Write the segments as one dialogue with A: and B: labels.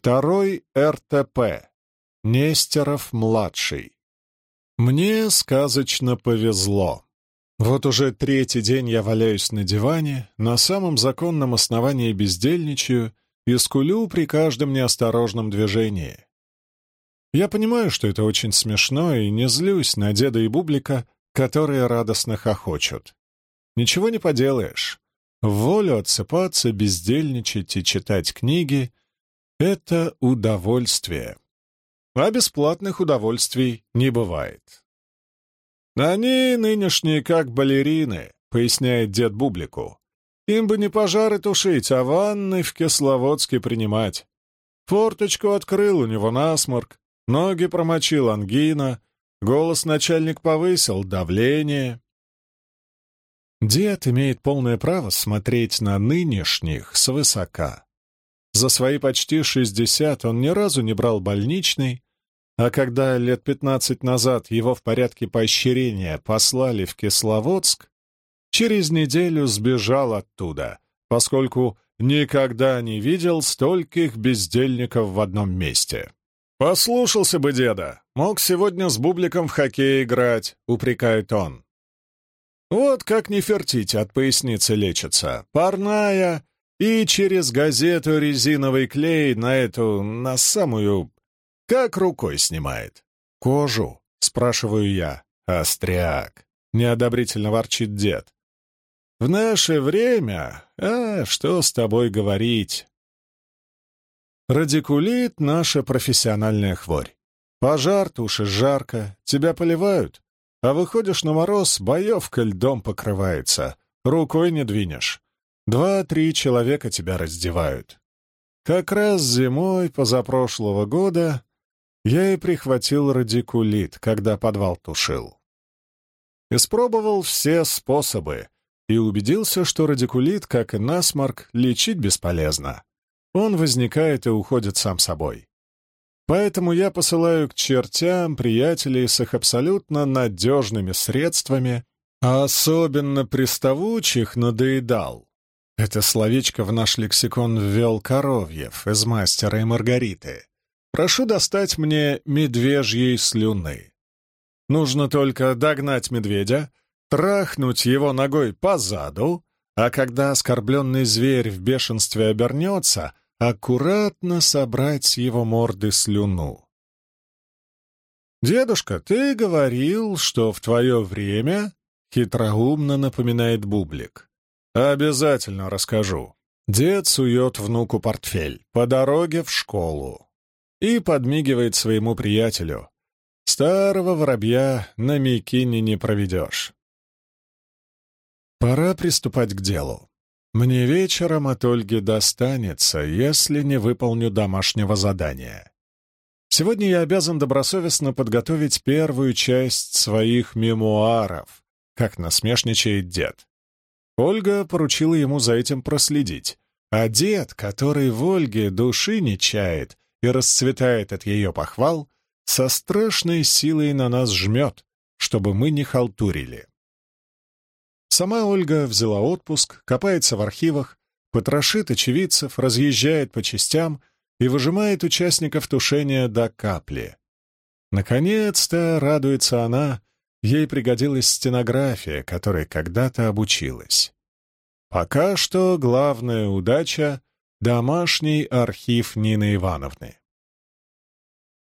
A: Второй РТП. Нестеров-младший. Мне сказочно повезло. Вот уже третий день я валяюсь на диване, на самом законном основании бездельничаю и скулю при каждом неосторожном движении. Я понимаю, что это очень смешно, и не злюсь на деда и бублика, которые радостно хохочут. Ничего не поделаешь. В волю отсыпаться, бездельничать и читать книги — это удовольствие. А бесплатных удовольствий не бывает. «Они нынешние как балерины», — поясняет дед Бублику. «Им бы не пожары тушить, а ванны в Кисловодске принимать. Форточку открыл, у него насморк, ноги промочил ангина, голос начальник повысил, давление. Дед имеет полное право смотреть на нынешних свысока. За свои почти шестьдесят он ни разу не брал больничный, а когда лет пятнадцать назад его в порядке поощрения послали в Кисловодск, через неделю сбежал оттуда, поскольку никогда не видел стольких бездельников в одном месте. «Послушался бы деда, мог сегодня с бубликом в хоккей играть», — упрекает он. Вот как не фертить от поясницы лечится. Парная и через газету резиновый клей на эту, на самую... Как рукой снимает. Кожу, спрашиваю я. Остряк. Неодобрительно ворчит дед. В наше время... А, что с тобой говорить? Радикулит — наша профессиональная хворь. Пожар, тушишь жарко, тебя поливают, а выходишь на мороз, боевка льдом покрывается, рукой не двинешь. Два-три человека тебя раздевают. Как раз зимой позапрошлого года я и прихватил радикулит, когда подвал тушил. Испробовал все способы и убедился, что радикулит, как и насморк, лечить бесполезно. Он возникает и уходит сам собой. Поэтому я посылаю к чертям приятелей с их абсолютно надежными средствами, а особенно приставучих надоедал. Это словечко в наш лексикон ввел Коровьев из «Мастера и Маргариты». Прошу достать мне медвежьей слюны. Нужно только догнать медведя, трахнуть его ногой по заду, а когда оскорбленный зверь в бешенстве обернется, аккуратно собрать с его морды слюну. «Дедушка, ты говорил, что в твое время...» — хитроумно напоминает Бублик. «Обязательно расскажу». Дед сует внуку портфель по дороге в школу и подмигивает своему приятелю. Старого воробья на Микине не проведешь. Пора приступать к делу. Мне вечером от Ольги достанется, если не выполню домашнего задания. Сегодня я обязан добросовестно подготовить первую часть своих мемуаров, как насмешничает дед. Ольга поручила ему за этим проследить, а дед, который в Ольге души не чает и расцветает от ее похвал, со страшной силой на нас жмет, чтобы мы не халтурили. Сама Ольга взяла отпуск, копается в архивах, потрошит очевидцев, разъезжает по частям и выжимает участников тушения до капли. Наконец-то, радуется она, ей пригодилась стенография, которой когда-то обучилась. Пока что главная удача — домашний архив Нины Ивановны.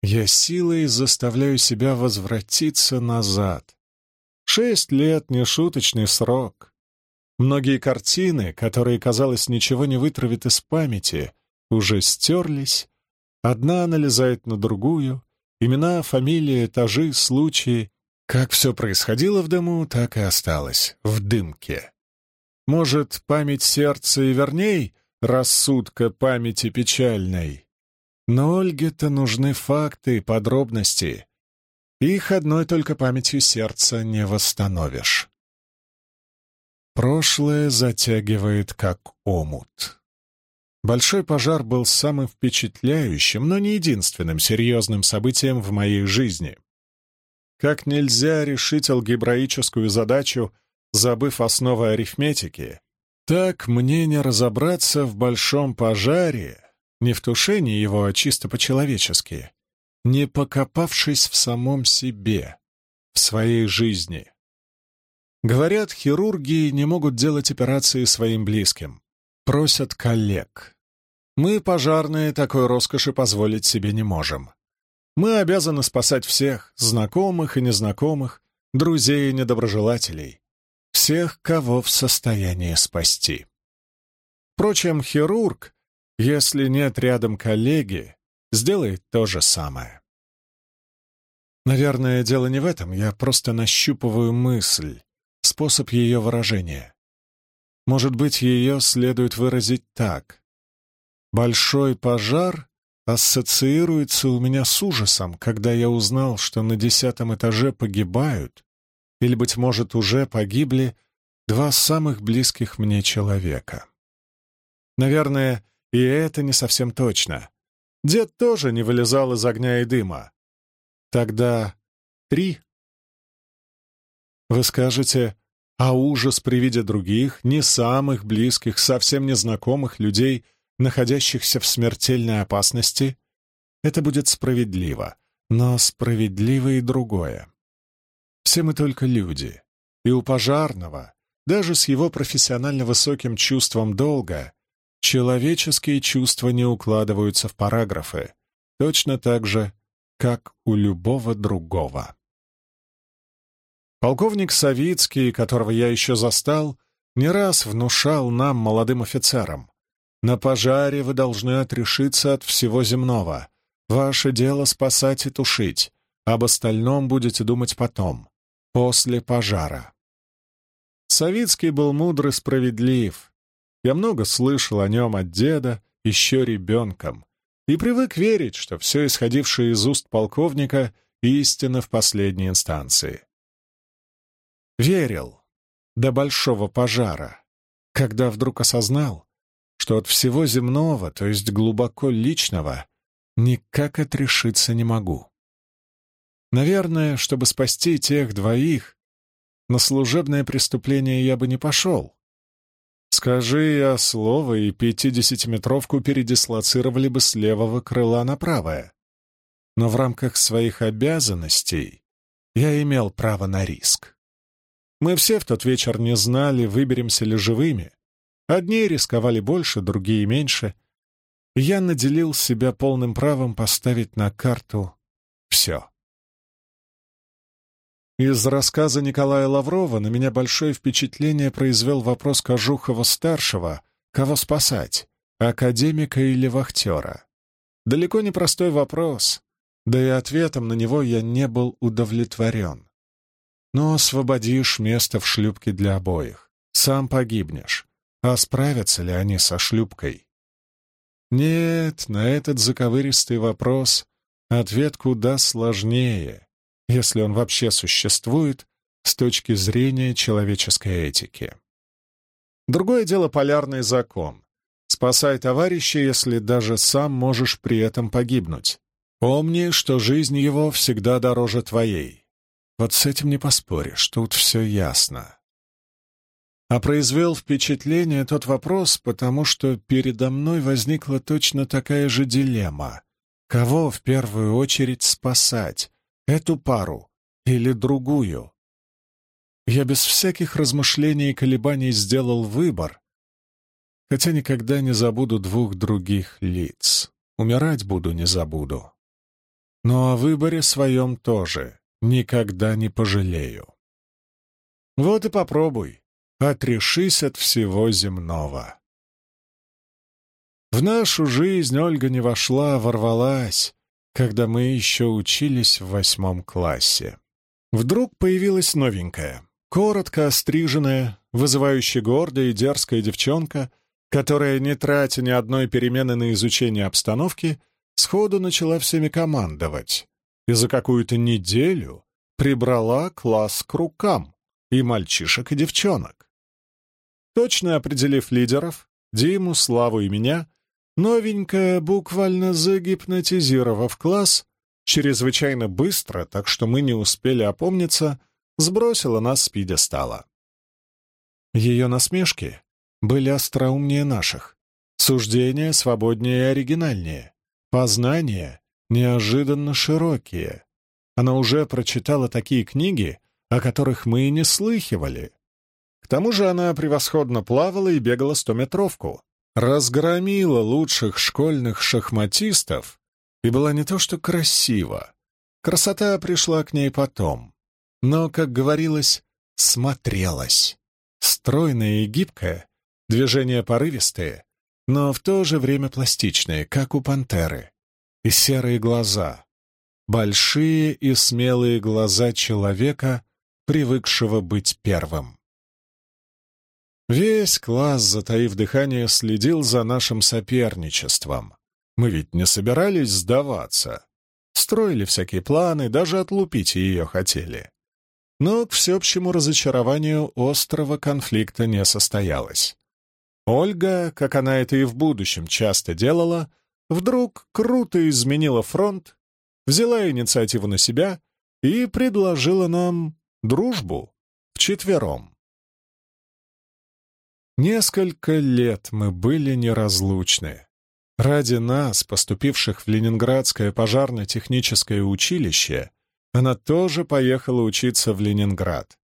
A: Я силой заставляю себя возвратиться назад, Шесть лет — нешуточный срок. Многие картины, которые, казалось, ничего не вытравит из памяти, уже стерлись. Одна налезает на другую. Имена, фамилии, этажи, случаи. Как все происходило в дому, так и осталось. В дымке. Может, память сердца и верней, рассудка памяти печальной. Но Ольге-то нужны факты и подробности. Их одной только памятью сердца не восстановишь. Прошлое затягивает как омут. Большой пожар был самым впечатляющим, но не единственным серьезным событием в моей жизни. Как нельзя решить алгебраическую задачу, забыв основы арифметики, так мне не разобраться в большом пожаре, не в тушении его, а чисто по-человечески, не покопавшись в самом себе, в своей жизни. Говорят, хирурги не могут делать операции своим близким, просят коллег. Мы, пожарные, такой роскоши позволить себе не можем. Мы обязаны спасать всех, знакомых и незнакомых, друзей и недоброжелателей, всех, кого в состоянии спасти. Впрочем, хирург, если нет рядом коллеги, сделает то же самое. Наверное, дело не в этом, я просто нащупываю мысль, способ ее выражения. Может быть, ее следует выразить так. Большой пожар ассоциируется у меня с ужасом, когда я узнал, что на десятом этаже погибают, или, быть может, уже погибли два самых близких мне человека. Наверное, и это не совсем точно. Дед тоже не вылезал из огня и дыма. Тогда три. Вы скажете, а ужас при виде других, не самых близких, совсем незнакомых людей, находящихся в смертельной опасности, это будет справедливо, но справедливо и другое. Все мы только люди, и у пожарного, даже с его профессионально высоким чувством долга, человеческие чувства не укладываются в параграфы, точно так же, как у любого другого. Полковник Савицкий, которого я еще застал, не раз внушал нам, молодым офицерам, «На пожаре вы должны отрешиться от всего земного. Ваше дело спасать и тушить, об остальном будете думать потом, после пожара». Савицкий был мудр и справедлив. Я много слышал о нем от деда, еще ребенком, и привык верить, что все исходившее из уст полковника — истина в последней инстанции. Верил до большого пожара, когда вдруг осознал, что от всего земного, то есть глубоко личного, никак отрешиться не могу. Наверное, чтобы спасти тех двоих, на служебное преступление я бы не пошел, Скажи я слово, и пятидесятиметровку передислоцировали бы с левого крыла на правое. Но в рамках своих обязанностей я имел право на риск. Мы все в тот вечер не знали, выберемся ли живыми. Одни рисковали больше, другие меньше. Я наделил себя полным правом поставить на карту все. Из рассказа Николая Лаврова на меня большое впечатление произвел вопрос Кожухова-старшего «Кого спасать? Академика или вахтера?» Далеко не простой вопрос, да и ответом на него я не был удовлетворен. Но освободишь место в шлюпке для обоих, сам погибнешь, а справятся ли они со шлюпкой? Нет, на этот заковыристый вопрос ответ куда сложнее — если он вообще существует с точки зрения человеческой этики. Другое дело полярный закон. Спасай товарища, если даже сам можешь при этом погибнуть. Помни, что жизнь его всегда дороже твоей. Вот с этим не поспоришь, тут все ясно. А произвел впечатление тот вопрос, потому что передо мной возникла точно такая же дилемма. Кого в первую очередь спасать? Эту пару или другую? Я без всяких размышлений и колебаний сделал выбор, хотя никогда не забуду двух других лиц. Умирать буду, не забуду. Но о выборе своем тоже никогда не пожалею. Вот и попробуй, отрешись от всего земного. В нашу жизнь Ольга не вошла, ворвалась, когда мы еще учились в восьмом классе. Вдруг появилась новенькая, коротко остриженная, вызывающе гордая и дерзкая девчонка, которая, не тратя ни одной перемены на изучение обстановки, сходу начала всеми командовать и за какую-то неделю прибрала класс к рукам и мальчишек, и девчонок. Точно определив лидеров, Диму, Славу и меня, Новенькая, буквально загипнотизировав класс, чрезвычайно быстро, так что мы не успели опомниться, сбросила нас с пьедестала. Ее насмешки были остроумнее наших, Суждения свободнее и оригинальнее. Познания неожиданно широкие. Она уже прочитала такие книги, о которых мы и не слыхивали. Тому же она превосходно плавала и бегала стометровку, разгромила лучших школьных шахматистов и была не то что красива. Красота пришла к ней потом, но, как говорилось, смотрелась. Стройная и гибкая, движения порывистые, но в то же время пластичные, как у пантеры, и серые глаза, большие и смелые глаза человека, привыкшего быть первым. Весь класс, затаив дыхание, следил за нашим соперничеством. Мы ведь не собирались сдаваться. Строили всякие планы, даже отлупить ее хотели. Но к всеобщему разочарованию острого конфликта не состоялось. Ольга, как она это и в будущем часто делала, вдруг круто изменила фронт, взяла инициативу на себя и предложила нам дружбу вчетвером. Несколько лет мы были неразлучны. Ради нас, поступивших в Ленинградское пожарно-техническое училище, она тоже поехала учиться в Ленинград.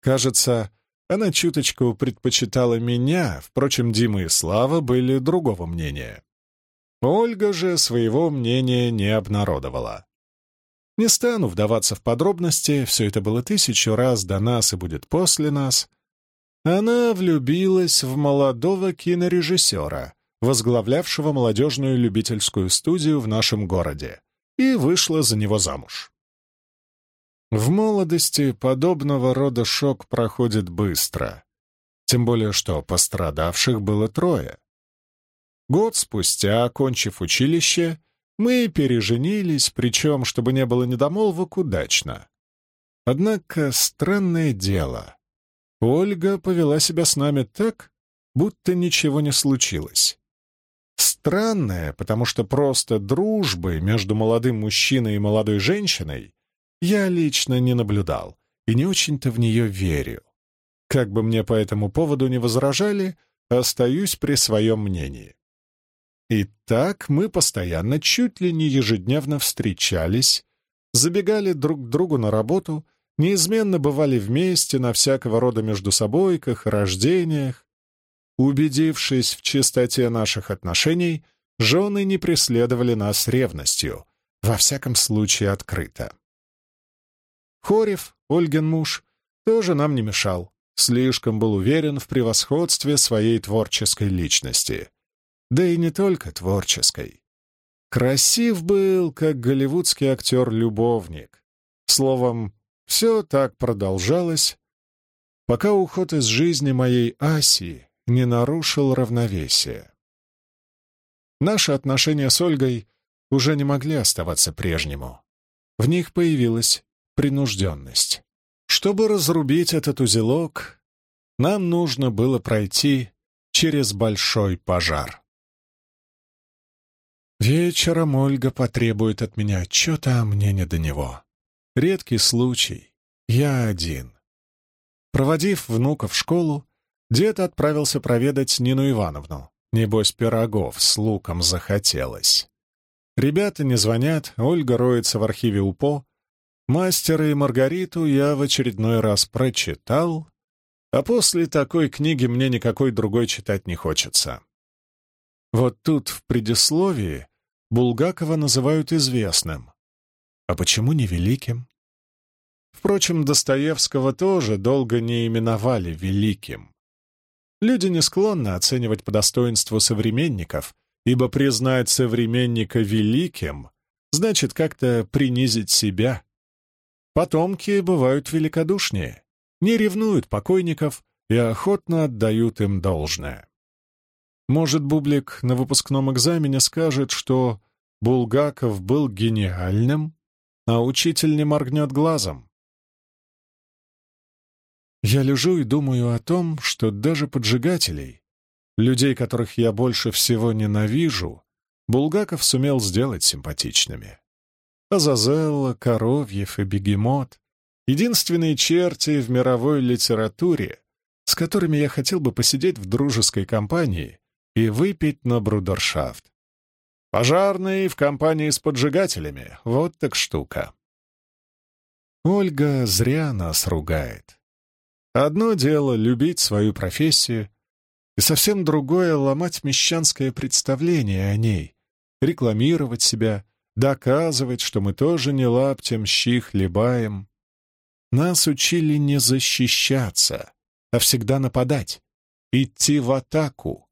A: Кажется, она чуточку предпочитала меня, впрочем, Дима и Слава были другого мнения. Ольга же своего мнения не обнародовала. Не стану вдаваться в подробности, все это было тысячу раз до нас и будет после нас. Она влюбилась в молодого кинорежиссера, возглавлявшего молодежную любительскую студию в нашем городе, и вышла за него замуж. В молодости подобного рода шок проходит быстро, тем более что пострадавших было трое. Год спустя, окончив училище, мы переженились, причем, чтобы не было недомолвок, удачно. Однако странное дело. Ольга повела себя с нами так, будто ничего не случилось. Странное, потому что просто дружбы между молодым мужчиной и молодой женщиной я лично не наблюдал и не очень-то в нее верю. Как бы мне по этому поводу не возражали, остаюсь при своем мнении. И так мы постоянно, чуть ли не ежедневно встречались, забегали друг к другу на работу, неизменно бывали вместе на всякого рода междусобойках, рождениях. Убедившись в чистоте наших отношений, жены не преследовали нас ревностью, во всяком случае открыто. Хорев, Ольгин муж, тоже нам не мешал, слишком был уверен в превосходстве своей творческой личности — да и не только творческой. Красив был, как голливудский актер-любовник. Словом, все так продолжалось, пока уход из жизни моей Аси не нарушил равновесие. Наши отношения с Ольгой уже не могли оставаться прежнему. В них появилась принужденность. Чтобы разрубить этот узелок, нам нужно было пройти через большой пожар. Вечером Ольга потребует от меня отчета, а мне не до него. Редкий случай. Я один. Проводив внука в школу, дед отправился проведать Нину Ивановну. Небось, пирогов с луком захотелось. Ребята не звонят, Ольга роется в архиве УПО. Мастера и Маргариту я в очередной раз прочитал, а после такой книги мне никакой другой читать не хочется. Вот тут, в предисловии, Булгакова называют известным. А почему не великим? Впрочем, Достоевского тоже долго не именовали великим. Люди не склонны оценивать по достоинству современников, ибо признать современника великим значит как-то принизить себя. Потомки бывают великодушнее, не ревнуют покойников и охотно отдают им должное. Может, Бублик на выпускном экзамене скажет, что Булгаков был гениальным, а учитель не моргнет глазом. Я лежу и думаю о том, что даже поджигателей, людей, которых я больше всего ненавижу, Булгаков сумел сделать симпатичными. Азазелла, Коровьев и Бегемот — единственные черти в мировой литературе, с которыми я хотел бы посидеть в дружеской компании и выпить на брудершафт. Пожарный в компании с поджигателями — вот так штука. Ольга зря нас ругает. Одно дело — любить свою профессию, и совсем другое — ломать мещанское представление о ней, рекламировать себя, доказывать, что мы тоже не лаптем щи хлебаем. Нас учили не защищаться, а всегда нападать, идти в атаку.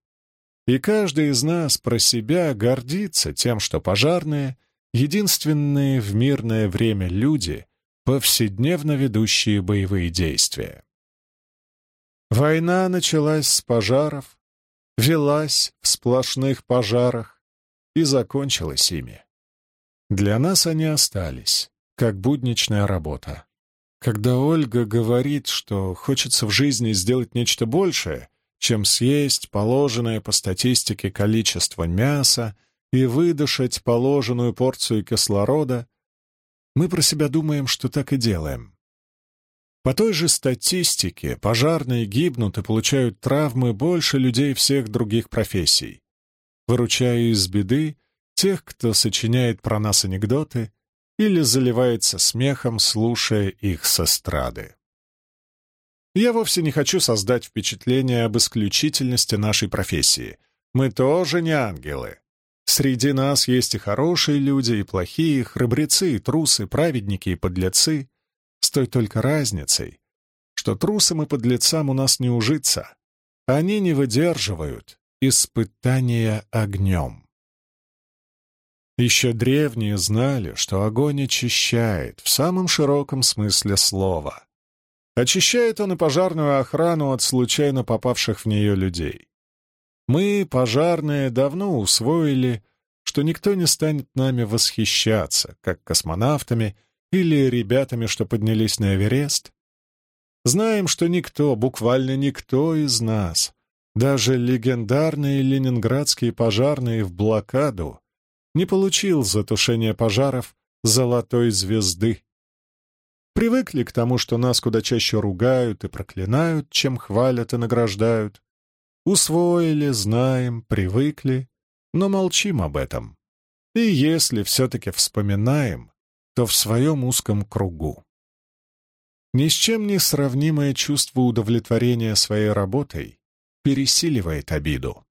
A: И каждый из нас про себя гордится тем, что пожарные — единственные в мирное время люди, повседневно ведущие боевые действия. Война началась с пожаров, велась в сплошных пожарах и закончилась ими. Для нас они остались, как будничная работа. Когда Ольга говорит, что хочется в жизни сделать нечто большее, чем съесть положенное по статистике количество мяса и выдышать положенную порцию кислорода, мы про себя думаем, что так и делаем. По той же статистике пожарные гибнут и получают травмы больше людей всех других профессий, выручая из беды тех, кто сочиняет про нас анекдоты или заливается смехом, слушая их с эстрады. Я вовсе не хочу создать впечатление об исключительности нашей профессии. Мы тоже не ангелы. Среди нас есть и хорошие люди, и плохие, храбрецы, и трусы, праведники и подлецы, с той только разницей, что трусам и подлецам у нас не ужиться. Они не выдерживают испытания огнем. Еще древние знали, что огонь очищает в самом широком смысле слова. Очищает он и пожарную охрану от случайно попавших в нее людей. Мы, пожарные, давно усвоили, что никто не станет нами восхищаться, как космонавтами или ребятами, что поднялись на Эверест. Знаем, что никто, буквально никто из нас, даже легендарные ленинградские пожарные в блокаду, не получил за тушение пожаров золотой звезды. Привыкли к тому, что нас куда чаще ругают и проклинают, чем хвалят и награждают. Усвоили, знаем, привыкли, но молчим об этом. И если все-таки вспоминаем, то в своем узком кругу. Ни с чем не сравнимое чувство удовлетворения своей работой пересиливает обиду.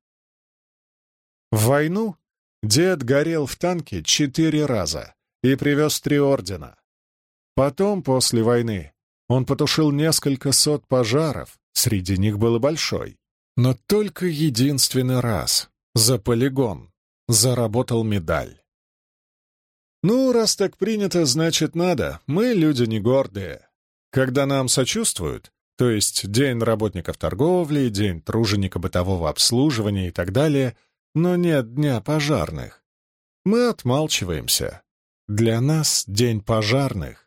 A: В войну Дед горел в танке четыре раза и привез три ордена. Потом, после войны, он потушил несколько сот пожаров, среди них был и большой. Но только единственный раз, за полигон, заработал медаль. Ну, раз так принято, значит надо. Мы люди не гордые. Когда нам сочувствуют, то есть день работников торговли, день труженика бытового обслуживания и так далее — но нет дня пожарных. Мы отмалчиваемся. Для нас день пожарных —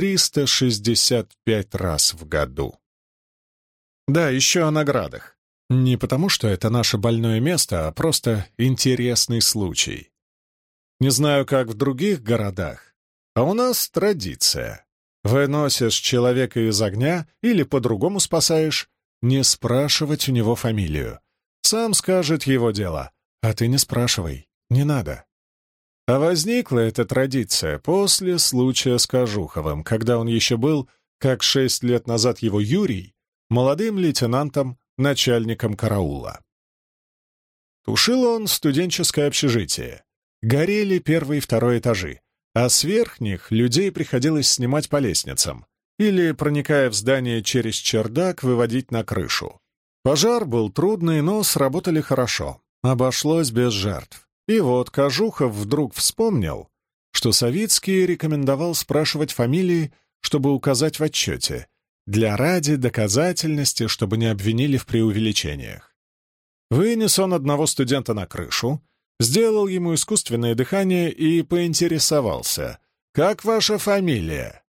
A: 365 раз в году. Да, еще о наградах. Не потому, что это наше больное место, а просто интересный случай. Не знаю, как в других городах, а у нас традиция. Выносишь человека из огня или по-другому спасаешь, не спрашивать у него фамилию. Сам скажет его дело, а ты не спрашивай, не надо. А возникла эта традиция после случая с Кожуховым, когда он еще был, как шесть лет назад его Юрий, молодым лейтенантом, начальником караула. Тушил он студенческое общежитие. Горели первый и второй этажи, а с верхних людей приходилось снимать по лестницам или, проникая в здание через чердак, выводить на крышу. Пожар был трудный, но сработали хорошо. Обошлось без жертв. И вот Кожухов вдруг вспомнил, что Савицкий рекомендовал спрашивать фамилии, чтобы указать в отчете, для ради доказательности, чтобы не обвинили в преувеличениях. Вынес он одного студента на крышу, сделал ему искусственное дыхание и поинтересовался, «Как ваша фамилия?»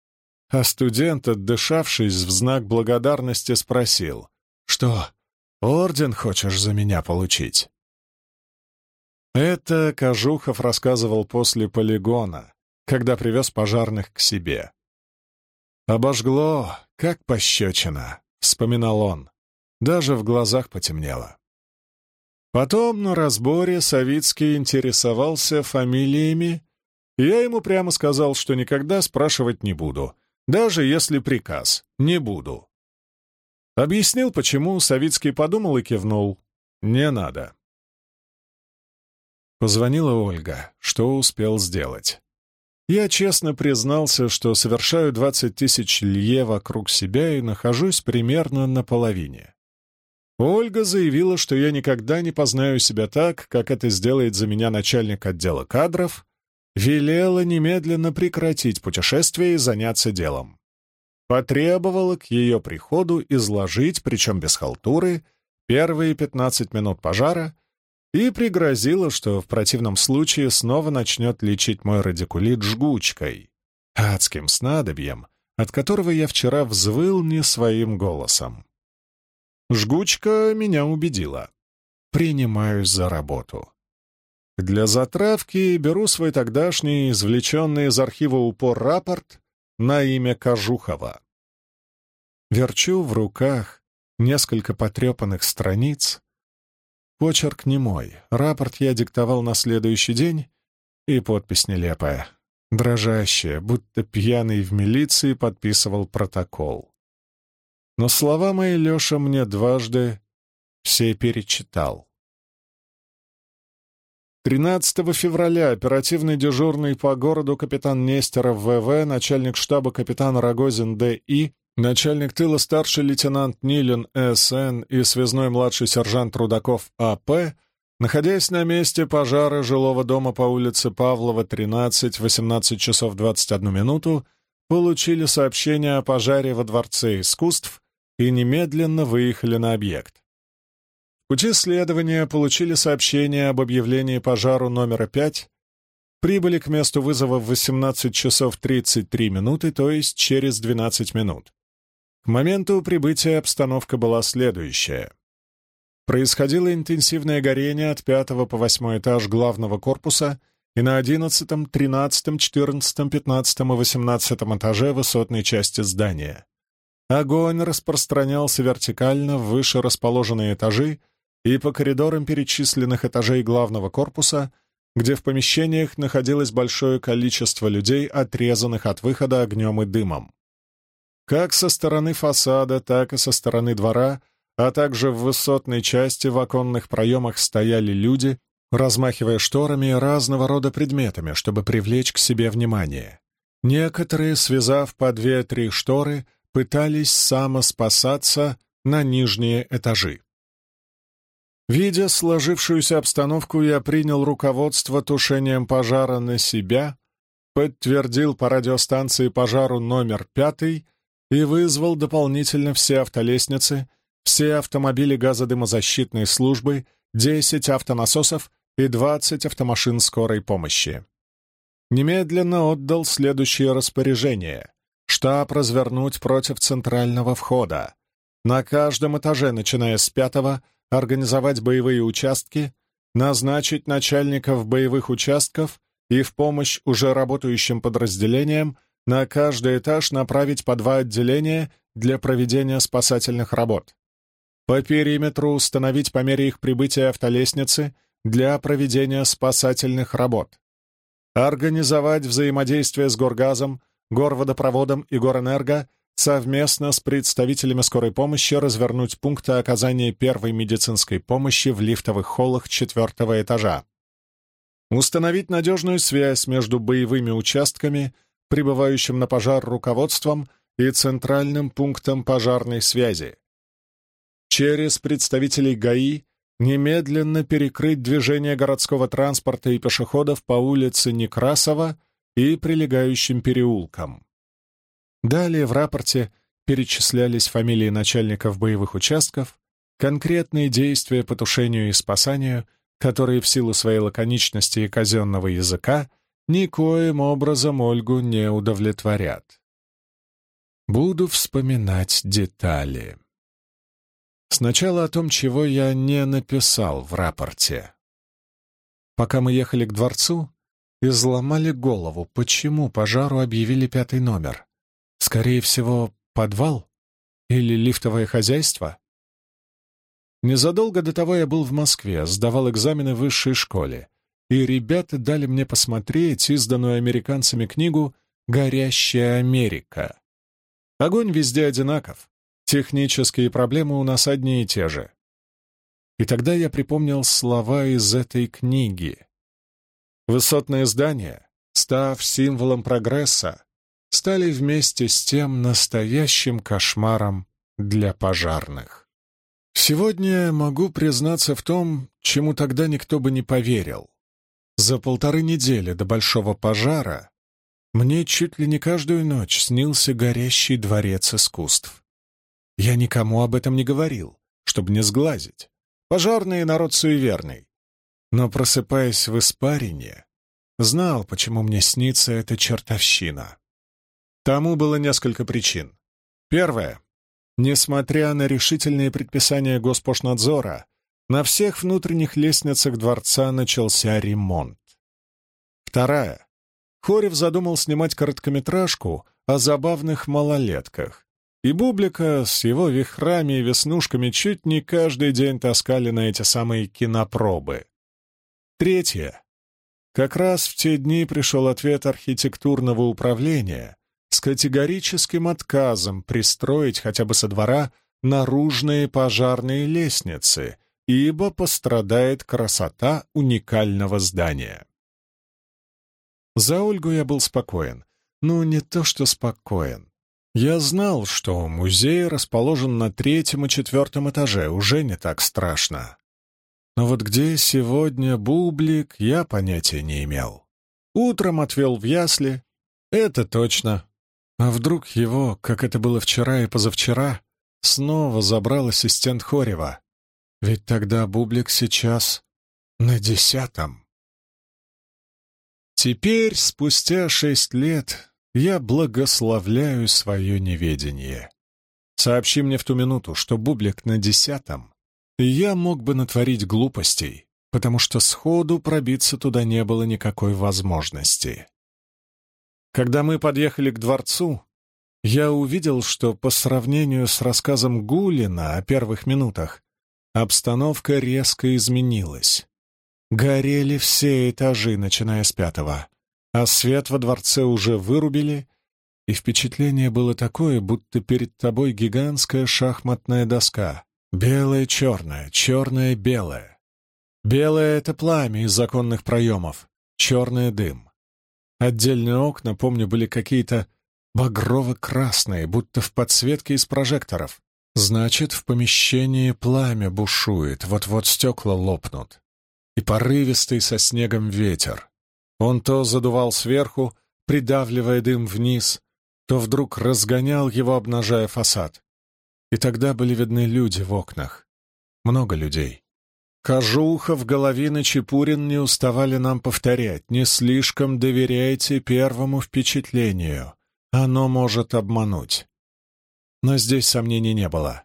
A: А студент, отдышавшись в знак благодарности, спросил, «Что, орден хочешь за меня получить?» Это Кожухов рассказывал после полигона, когда привез пожарных к себе. «Обожгло, как пощечина», — вспоминал он. Даже в глазах потемнело. Потом на разборе Савицкий интересовался фамилиями, и я ему прямо сказал, что никогда спрашивать не буду, даже если приказ «не буду». Объяснил, почему, Савицкий подумал и кивнул. «Не надо». Позвонила Ольга, что успел сделать. Я честно признался, что совершаю 20 тысяч лье вокруг себя и нахожусь примерно на половине. Ольга заявила, что я никогда не познаю себя так, как это сделает за меня начальник отдела кадров, велела немедленно прекратить путешествие и заняться делом. Потребовала к ее приходу изложить, причем без халтуры, первые 15 минут пожара и пригрозила, что в противном случае снова начнет лечить мой радикулит жгучкой, адским снадобьем, от которого я вчера взвыл не своим голосом. Жгучка меня убедила. Принимаюсь за работу. Для затравки беру свой тогдашний, извлеченный из архива упор рапорт на имя Кожухова. Верчу в руках несколько потрепанных страниц. Почерк не мой. Рапорт я диктовал на следующий день, и подпись нелепая, дрожащая, будто пьяный в милиции подписывал протокол. Но слова мои Леша мне дважды все перечитал. 13 февраля оперативный дежурный по городу капитан Нестеров ВВ, начальник штаба капитан Рогозин Д.И., начальник тыла старший лейтенант Нилин С.Н. и связной младший сержант Рудаков А.П., находясь на месте пожара жилого дома по улице Павлова, 13, 18 часов 21 минуту, получили сообщение о пожаре во Дворце искусств и немедленно выехали на объект. В пути следования получили сообщение об объявлении пожару номера 5, прибыли к месту вызова в 18 часов 33 минуты, то есть через 12 минут. К моменту прибытия обстановка была следующая. Происходило интенсивное горение от пятого по восьмой этаж главного корпуса и на одиннадцатом, тринадцатом, четырнадцатом, пятнадцатом и восемнадцатом этаже высотной части здания. Огонь распространялся вертикально в выше расположенные этажи и по коридорам перечисленных этажей главного корпуса, где в помещениях находилось большое количество людей, отрезанных от выхода огнем и дымом. Как со стороны фасада, так и со стороны двора, а также в высотной части в оконных проемах стояли люди, размахивая шторами разного рода предметами, чтобы привлечь к себе внимание. Некоторые, связав по две-три шторы, пытались самоспасаться на нижние этажи. Видя сложившуюся обстановку, я принял руководство тушением пожара на себя, подтвердил по радиостанции пожару номер пятый и вызвал дополнительно все автолестницы, все автомобили газодымозащитной службы, 10 автонасосов и 20 автомашин скорой помощи. Немедленно отдал следующее распоряжение штаб развернуть против центрального входа. На каждом этаже, начиная с пятого, организовать боевые участки, назначить начальников боевых участков и в помощь уже работающим подразделениям на каждый этаж направить по два отделения для проведения спасательных работ. По периметру установить по мере их прибытия автолестницы для проведения спасательных работ. Организовать взаимодействие с Горгазом Горводопроводом и Горэнерго совместно с представителями скорой помощи развернуть пункты оказания первой медицинской помощи в лифтовых холлах четвертого этажа. Установить надежную связь между боевыми участками, прибывающим на пожар руководством и центральным пунктом пожарной связи. Через представителей ГАИ немедленно перекрыть движение городского транспорта и пешеходов по улице Некрасова и прилегающим переулкам. Далее в рапорте перечислялись фамилии начальников боевых участков, конкретные действия по тушению и спасанию, которые в силу своей лаконичности и казенного языка никоим образом Ольгу не удовлетворят. Буду вспоминать детали. Сначала о том, чего я не написал в рапорте. Пока мы ехали к дворцу, изломали голову, почему пожару объявили пятый номер. Скорее всего, подвал или лифтовое хозяйство? Незадолго до того я был в Москве, сдавал экзамены в высшей школе, и ребята дали мне посмотреть изданную американцами книгу «Горящая Америка». Огонь везде одинаков, технические проблемы у нас одни и те же. И тогда я припомнил слова из этой книги. Высотные здания, став символом прогресса, стали вместе с тем настоящим кошмаром для пожарных. Сегодня могу признаться в том, чему тогда никто бы не поверил. За полторы недели до большого пожара мне чуть ли не каждую ночь снился горящий дворец искусств. Я никому об этом не говорил, чтобы не сглазить. Пожарный народ суеверный. Но, просыпаясь в испарине, знал, почему мне снится эта чертовщина. Тому было несколько причин. Первое. Несмотря на решительные предписания Госпошнадзора, на всех внутренних лестницах дворца начался ремонт. Вторая. Хорев задумал снимать короткометражку о забавных малолетках, и Бублика с его вихрами и веснушками чуть не каждый день таскали на эти самые кинопробы. Третье. Как раз в те дни пришел ответ архитектурного управления с категорическим отказом пристроить хотя бы со двора наружные пожарные лестницы, ибо пострадает красота уникального здания. За Ольгу я был спокоен. Ну, не то что спокоен. Я знал, что музей расположен на третьем и четвертом этаже, уже не так страшно. Но вот где сегодня Бублик, я понятия не имел. Утром отвел в ясли, это точно. А вдруг его, как это было вчера и позавчера, снова забрал ассистент Хорева? Ведь тогда Бублик сейчас на десятом. Теперь, спустя шесть лет, я благословляю свое неведение. Сообщи мне в ту минуту, что бублик на десятом, и я мог бы натворить глупостей, потому что сходу пробиться туда не было никакой возможности. Когда мы подъехали к дворцу, я увидел, что по сравнению с рассказом Гулина о первых минутах обстановка резко изменилась. Горели все этажи, начиная с пятого а свет во дворце уже вырубили, и впечатление было такое, будто перед тобой гигантская шахматная доска. Белое-черное, черное-белое. Белое — это пламя из законных проемов, черное — дым. Отдельные окна, помню, были какие-то багрово-красные, будто в подсветке из прожекторов. Значит, в помещении пламя бушует, вот-вот стекла лопнут. И порывистый со снегом ветер. Он то задувал сверху, придавливая дым вниз, то вдруг разгонял его, обнажая фасад. И тогда были видны люди в окнах. Много людей. Кожухов, Головин и Чепурин не уставали нам повторять, не слишком доверяйте первому впечатлению, оно может обмануть. Но здесь сомнений не было.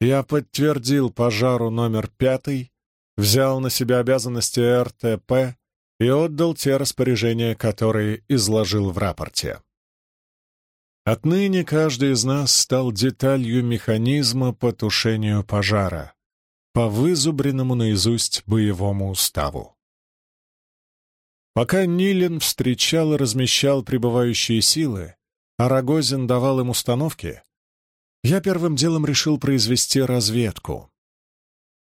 A: Я подтвердил пожару номер пятый, взял на себя обязанности РТП и отдал те распоряжения, которые изложил в рапорте. Отныне каждый из нас стал деталью механизма по тушению пожара, по вызубренному наизусть боевому уставу. Пока Нилин встречал и размещал прибывающие силы, а Рогозин давал им установки, я первым делом решил произвести разведку.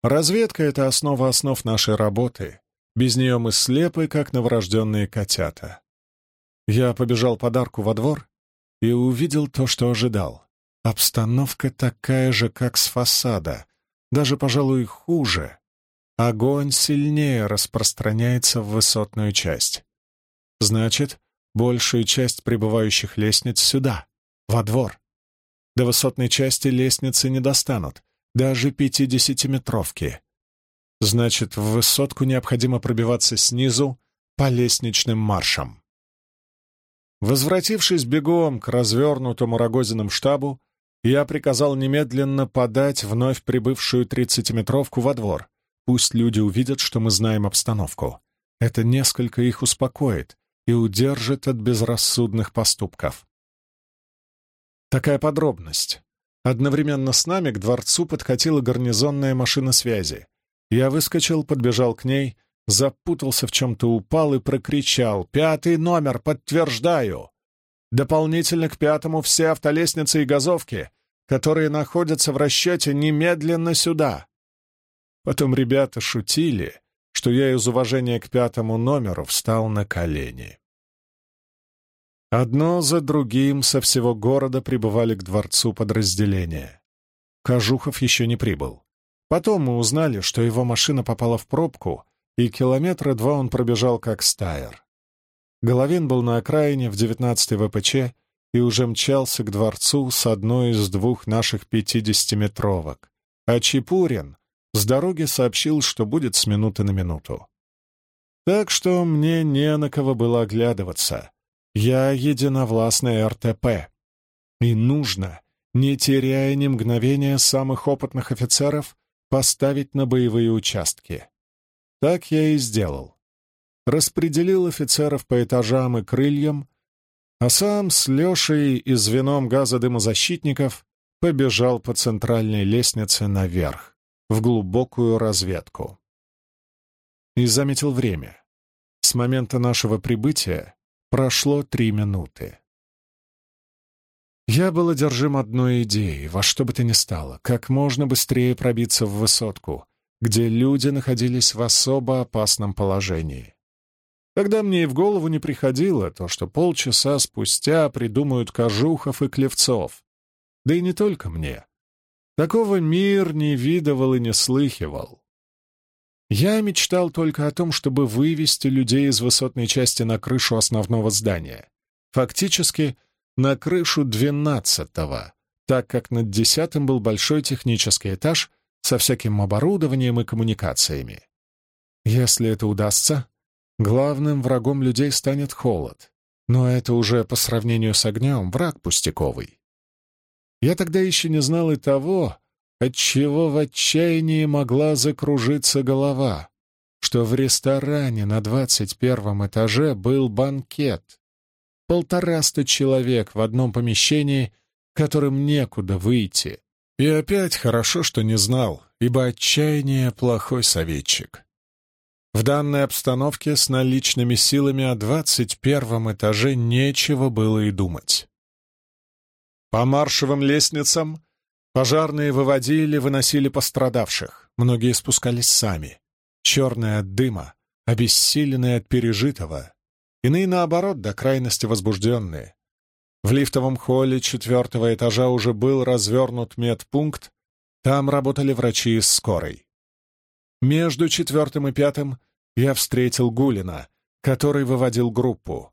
A: Разведка — это основа основ нашей работы, без нее мы слепы, как новорожденные котята. Я побежал подарку во двор и увидел то, что ожидал. Обстановка такая же, как с фасада, даже, пожалуй, хуже. Огонь сильнее распространяется в высотную часть. Значит, большую часть прибывающих лестниц сюда, во двор. До высотной части лестницы не достанут, даже пятидесятиметровки. Значит, в высотку необходимо пробиваться снизу по лестничным маршам. Возвратившись бегом к развернутому Рогозиным штабу, я приказал немедленно подать вновь прибывшую тридцатиметровку во двор. Пусть люди увидят, что мы знаем обстановку. Это несколько их успокоит и удержит от безрассудных поступков. Такая подробность. Одновременно с нами к дворцу подкатила гарнизонная машина связи. Я выскочил, подбежал к ней, запутался в чем-то, упал и прокричал «Пятый номер, подтверждаю!» Дополнительно к пятому все автолестницы и газовки, которые находятся в расчете, немедленно сюда. Потом ребята шутили, что я из уважения к пятому номеру встал на колени. Одно за другим со всего города прибывали к дворцу подразделения. Кожухов еще не прибыл. Потом мы узнали, что его машина попала в пробку, и километра два он пробежал как стайер. Головин был на окраине в 19-й ВПЧ и уже мчался к дворцу с одной из двух наших пятидесятиметровок, а Чепурин с дороги сообщил, что будет с минуты на минуту. Так что мне не на кого было оглядываться. Я единовластный РТП. И нужно, не теряя ни мгновения самых опытных офицеров, поставить на боевые участки. Так я и сделал распределил офицеров по этажам и крыльям, а сам с Лешей и звеном газодымозащитников побежал по центральной лестнице наверх, в глубокую разведку. И заметил время. С момента нашего прибытия прошло три минуты. Я был одержим одной идеей, во что бы то ни стало, как можно быстрее пробиться в высотку, где люди находились в особо опасном положении. Тогда мне и в голову не приходило то, что полчаса спустя придумают Кожухов и Клевцов. Да и не только мне. Такого мир не видывал и не слыхивал. Я мечтал только о том, чтобы вывести людей из высотной части на крышу основного здания. Фактически, на крышу двенадцатого, так как над десятым был большой технический этаж со всяким оборудованием и коммуникациями. Если это удастся, Главным врагом людей станет холод, но это уже по сравнению с огнем враг пустяковый. Я тогда еще не знал и того, отчего в отчаянии могла закружиться голова, что в ресторане на двадцать первом этаже был банкет. Полтораста человек в одном помещении, которым некуда выйти. И опять хорошо, что не знал, ибо отчаяние — плохой советчик. В данной обстановке с наличными силами о двадцать первом этаже нечего было и думать. По маршевым лестницам пожарные выводили, выносили пострадавших. Многие спускались сами, черные от дыма, обессиленные от пережитого. Иные, наоборот, до крайности возбужденные. В лифтовом холле четвертого этажа уже был развернут медпункт, там работали врачи из скорой. Между четвертым и пятым я встретил Гулина, который выводил группу.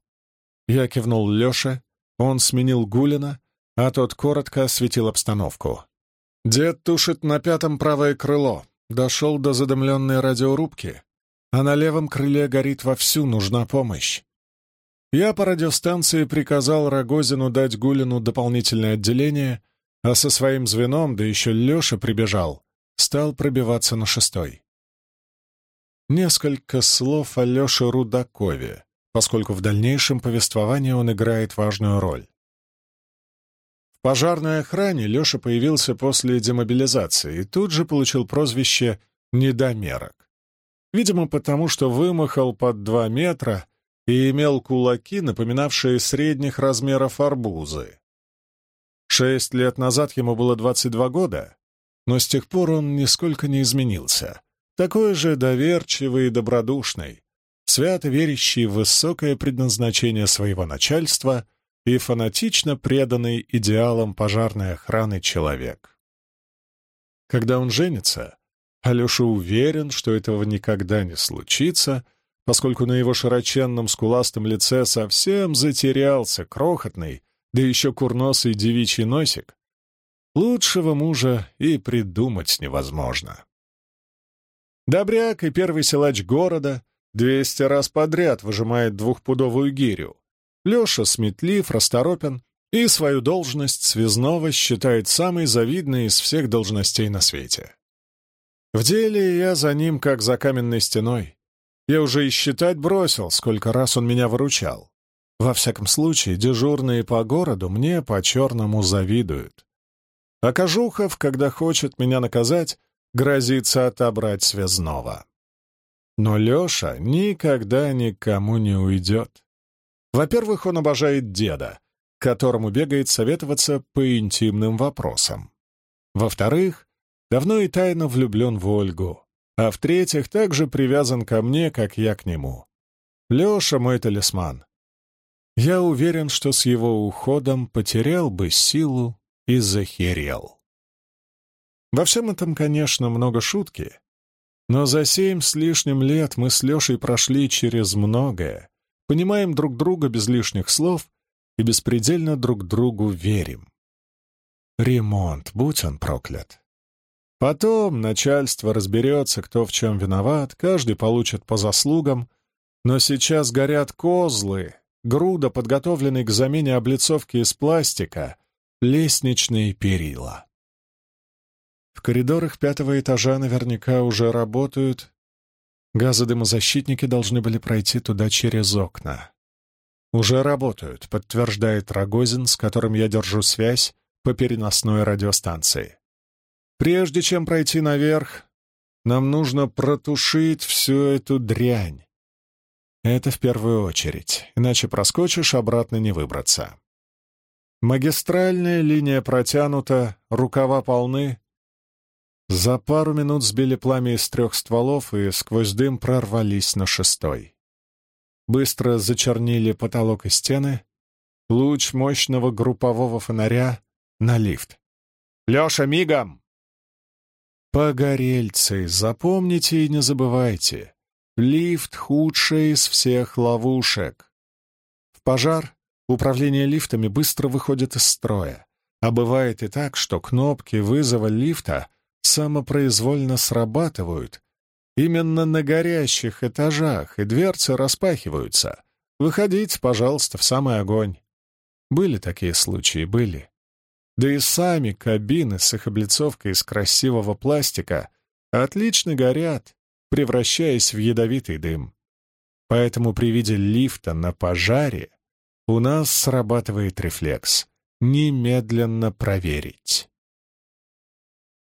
A: Я кивнул Лёше, он сменил Гулина, а тот коротко осветил обстановку. Дед тушит на пятом правое крыло, дошел до задымленной радиорубки, а на левом крыле горит вовсю, нужна помощь. Я по радиостанции приказал Рогозину дать Гулину дополнительное отделение, а со своим звеном, да еще Леша прибежал, стал пробиваться на шестой. Несколько слов о Лёше Рудакове, поскольку в дальнейшем повествовании он играет важную роль. Пожарной охране Лёша появился после демобилизации и тут же получил прозвище «недомерок». Видимо, потому что вымахал под два метра и имел кулаки, напоминавшие средних размеров арбузы. Шесть лет назад ему было 22 года, но с тех пор он нисколько не изменился такой же доверчивый и добродушный, свято верящий в высокое предназначение своего начальства и фанатично преданный идеалам пожарной охраны человек. Когда он женится, Алеша уверен, что этого никогда не случится, поскольку на его широченном скуластом лице совсем затерялся крохотный, да еще курносый девичий носик, лучшего мужа и придумать невозможно. Добряк и первый силач города двести раз подряд выжимает двухпудовую гирю. Леша сметлив, расторопен и свою должность связного считает самой завидной из всех должностей на свете. В деле я за ним как за каменной стеной. Я уже и считать бросил, сколько раз он меня выручал. Во всяком случае, дежурные по городу мне по-черному завидуют. А Кожухов, когда хочет меня наказать, грозится отобрать связного. Но Леша никогда никому не уйдет. Во-первых, он обожает деда, которому бегает советоваться по интимным вопросам. Во-вторых, давно и тайно влюблен в Ольгу. А в-третьих, также привязан ко мне, как я к нему. Леша мой талисман. Я уверен, что с его уходом потерял бы силу и захерел. Во всем этом, конечно, много шутки, но за семь с лишним лет мы с Лешей прошли через многое, понимаем друг друга без лишних слов и беспредельно друг другу верим. Ремонт, будь он проклят. Потом начальство разберется, кто в чем виноват, каждый получит по заслугам, но сейчас горят козлы, груда, подготовленной к замене облицовки из пластика, лестничные перила. В коридорах пятого этажа наверняка уже работают. Газодымозащитники должны были пройти туда через окна. «Уже работают», — подтверждает Рогозин, с которым я держу связь по переносной радиостанции. «Прежде чем пройти наверх, нам нужно протушить всю эту дрянь. Это в первую очередь, иначе проскочишь, обратно не выбраться. Магистральная линия протянута, рукава полны, за пару минут сбили пламя из трех стволов и сквозь дым прорвались на шестой. Быстро зачернили потолок и стены. Луч мощного группового фонаря на лифт. «Леша, мигом!» Погорельцы, запомните и не забывайте. Лифт — худший из всех ловушек. В пожар управление лифтами быстро выходит из строя. А бывает и так, что кнопки вызова лифта самопроизвольно срабатывают именно на горящих этажах, и дверцы распахиваются. Выходите, пожалуйста, в самый огонь. Были такие случаи, были. Да и сами кабины с их облицовкой из красивого пластика отлично горят, превращаясь в ядовитый дым. Поэтому при виде лифта на пожаре у нас срабатывает рефлекс — немедленно проверить.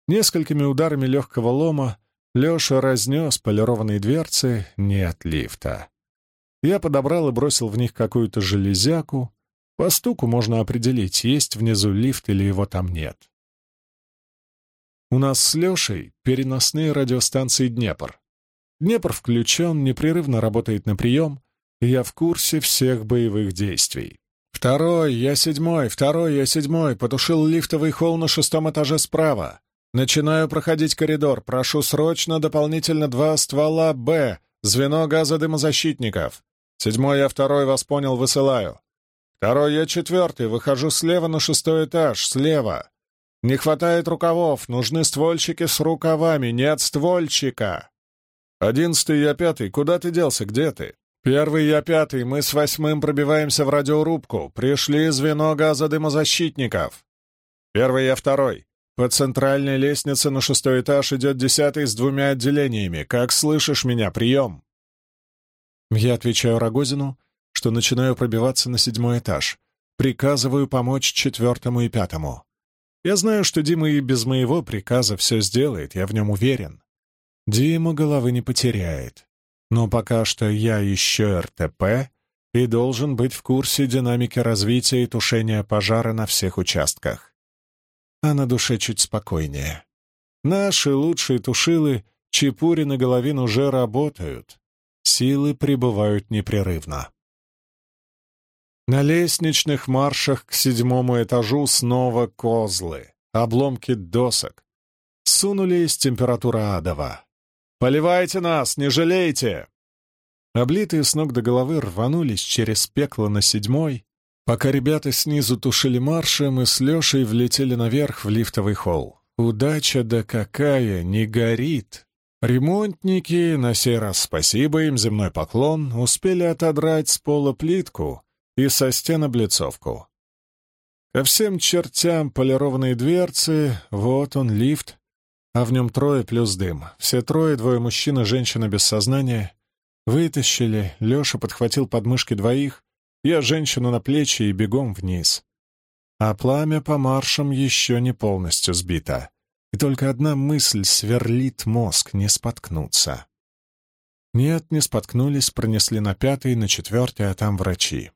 A: Несколькими ударами легкого лома Леша разнес полированные дверцы не от лифта. Я подобрал и бросил в них какую-то железяку. По стуку можно определить, есть внизу лифт или его там нет. У нас с Лешей переносные радиостанции «Днепр». Днепр включен, непрерывно работает на прием, и я в курсе всех боевых действий. Второй, я седьмой, второй, я седьмой, потушил лифтовый холл на шестом этаже справа. Начинаю проходить коридор. Прошу срочно дополнительно два ствола «Б», звено газодымозащитников. Седьмой я второй вас понял, высылаю. Второй я четвертый, выхожу слева на шестой этаж, слева. Не хватает рукавов, нужны ствольчики с рукавами, нет ствольчика. Одиннадцатый я пятый, куда ты делся, где ты? Первый я пятый, мы с восьмым пробиваемся в радиорубку. Пришли звено газодымозащитников. Первый я второй. По центральной лестнице на шестой этаж идет десятый с двумя отделениями. Как слышишь меня? Прием!» Я отвечаю Рогозину, что начинаю пробиваться на седьмой этаж. Приказываю помочь четвертому и пятому. Я знаю, что Дима и без моего приказа все сделает, я в нем уверен. Дима головы не потеряет. Но пока что я еще РТП и должен быть в курсе динамики развития и тушения пожара на всех участках а на душе чуть спокойнее. Наши лучшие тушилы, Чепурин и Головин уже работают. Силы прибывают непрерывно. На лестничных маршах к седьмому этажу снова козлы, обломки досок. Сунулись температура адова. «Поливайте нас, не жалейте!» Облитые с ног до головы рванулись через пекло на седьмой, Пока ребята снизу тушили марши, мы с Лешей влетели наверх в лифтовый холл. Удача да какая, не горит. Ремонтники, на сей раз спасибо им, земной поклон, успели отодрать с пола плитку и со стен облицовку. Ко всем чертям полированные дверцы, вот он, лифт, а в нем трое плюс дым. Все трое, двое мужчин и женщина без сознания, вытащили, Леша подхватил подмышки двоих, я женщину на плечи и бегом вниз. а пламя по маршам еще не полностью сбито. И только одна мысль сверлит мозг — не споткнуться. Нет, не споткнулись, пронесли на пятый, на четвертый, а там врачи.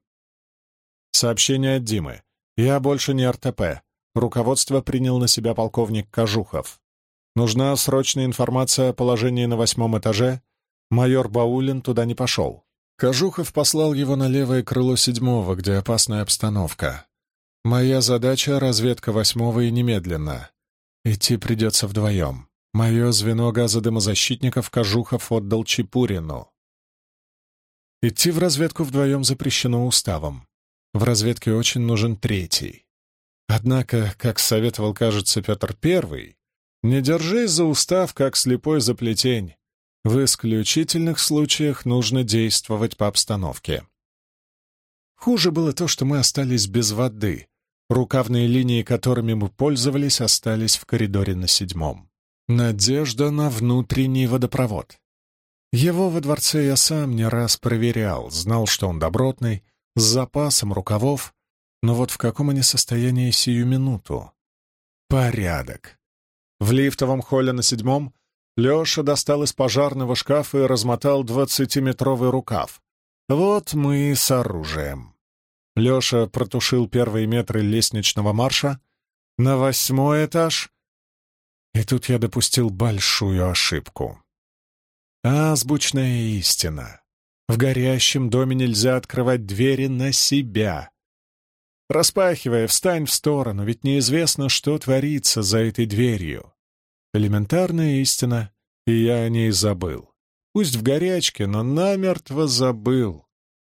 A: Сообщение от Димы. Я больше не РТП. Руководство принял на себя полковник Кожухов. Нужна срочная информация о положении на восьмом этаже. Майор Баулин туда не пошел. Кожухов послал его на левое крыло седьмого, где опасная обстановка. Моя задача — разведка восьмого и немедленно. Идти придется вдвоем. Мое звено газодымозащитников Кожухов отдал Чепурину. Идти в разведку вдвоем запрещено уставом. В разведке очень нужен третий. Однако, как советовал, кажется, Петр Первый, не держись за устав, как слепой за плетень. В исключительных случаях нужно действовать по обстановке. Хуже было то, что мы остались без воды. Рукавные линии, которыми мы пользовались, остались в коридоре на седьмом. Надежда на внутренний водопровод. Его во дворце я сам не раз проверял, знал, что он добротный, с запасом рукавов, но вот в каком они состоянии сию минуту? Порядок. В лифтовом холле на седьмом Леша достал из пожарного шкафа и размотал двадцатиметровый рукав. Вот мы с оружием. Леша протушил первые метры лестничного марша на восьмой этаж, и тут я допустил большую ошибку. Азбучная истина. В горящем доме нельзя открывать двери на себя. Распахивая, встань в сторону, ведь неизвестно, что творится за этой дверью. Элементарная истина, и я о ней забыл. Пусть в горячке, но намертво забыл.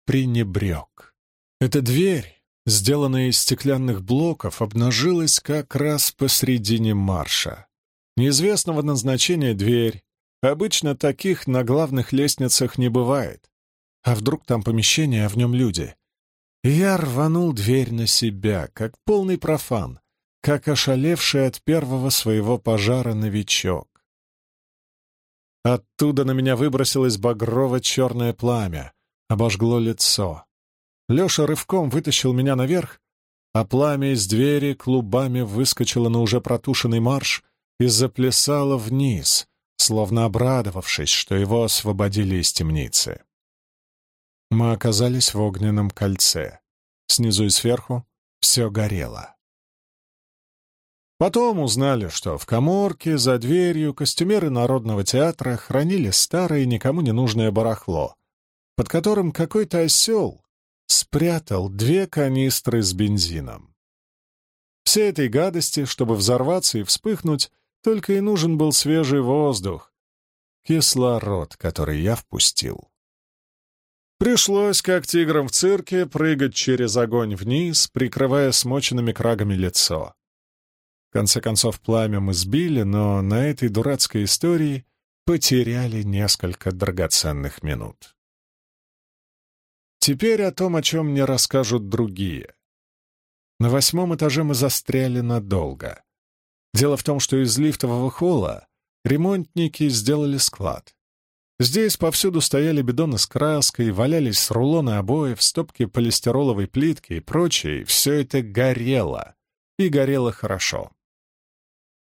A: Пренебрег. Эта дверь, сделанная из стеклянных блоков, обнажилась как раз посредине марша. Неизвестного назначения дверь. Обычно таких на главных лестницах не бывает. А вдруг там помещение, а в нем люди? я рванул дверь на себя, как полный профан, как ошалевший от первого своего пожара новичок. Оттуда на меня выбросилось багрово-черное пламя, обожгло лицо. Леша рывком вытащил меня наверх, а пламя из двери клубами выскочило на уже протушенный марш и заплясало вниз, словно обрадовавшись, что его освободили из темницы. Мы оказались в огненном кольце. Снизу и сверху все горело. Потом узнали, что в коморке за дверью костюмеры Народного театра хранили старое никому не нужное барахло, под которым какой-то осел спрятал две канистры с бензином. Все этой гадости, чтобы взорваться и вспыхнуть, только и нужен был свежий воздух, кислород, который я впустил. Пришлось, как тиграм в цирке, прыгать через огонь вниз, прикрывая смоченными крагами лицо. В конце концов, пламя мы сбили, но на этой дурацкой истории потеряли несколько драгоценных минут. Теперь о том, о чем мне расскажут другие. На восьмом этаже мы застряли надолго. Дело в том, что из лифтового холла ремонтники сделали склад. Здесь повсюду стояли бидоны с краской, валялись рулоны обоев, стопки полистироловой плитки и прочее, все это горело. И горело хорошо.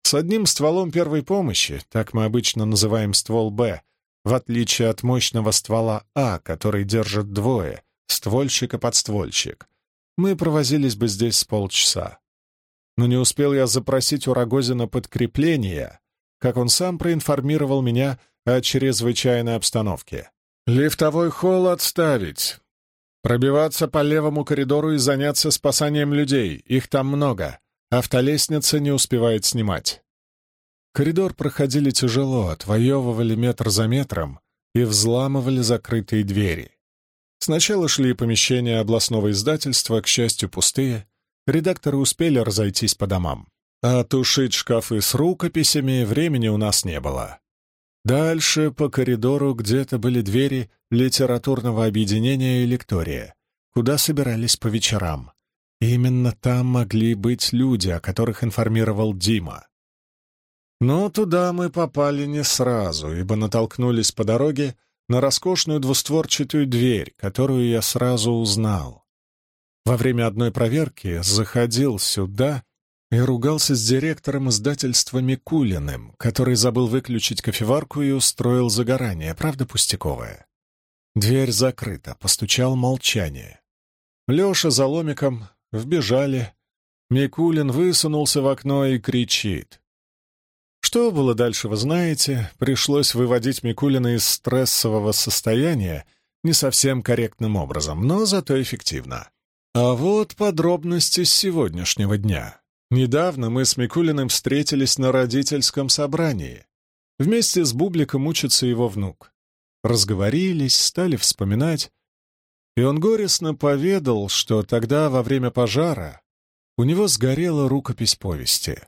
A: С одним стволом первой помощи, так мы обычно называем ствол «Б», в отличие от мощного ствола А, который держит двое, ствольщик и подствольщик, мы провозились бы здесь с полчаса. Но не успел я запросить у Рогозина подкрепление, как он сам проинформировал меня о чрезвычайной обстановке. «Лифтовой холл отставить. Пробиваться по левому коридору и заняться спасанием людей. Их там много. Автолестница не успевает снимать. Коридор проходили тяжело, отвоевывали метр за метром и взламывали закрытые двери. Сначала шли помещения областного издательства, к счастью, пустые. Редакторы успели разойтись по домам. А тушить шкафы с рукописями времени у нас не было. Дальше по коридору где-то были двери литературного объединения «Электория», куда собирались по вечерам. Именно там могли быть люди, о которых информировал Дима. Но туда мы попали не сразу, ибо натолкнулись по дороге на роскошную двустворчатую дверь, которую я сразу узнал. во время одной проверки заходил сюда и ругался с директором издательства Микулиным, который забыл выключить кофеварку и устроил загорание, правда пустяковое. Дверь закрыта, постучал молчание. Леша за ломиком вбежали. Микулин высунулся в окно и кричит. Что было дальше, вы знаете. Пришлось выводить Микулина из стрессового состояния не совсем корректным образом, но зато эффективно. А вот подробности сегодняшнего дня. Недавно мы с Микулиным встретились на родительском собрании. Вместе с Бубликом учится его внук. Разговорились, стали вспоминать. И он горестно поведал, что тогда, во время пожара, у него сгорела рукопись повести.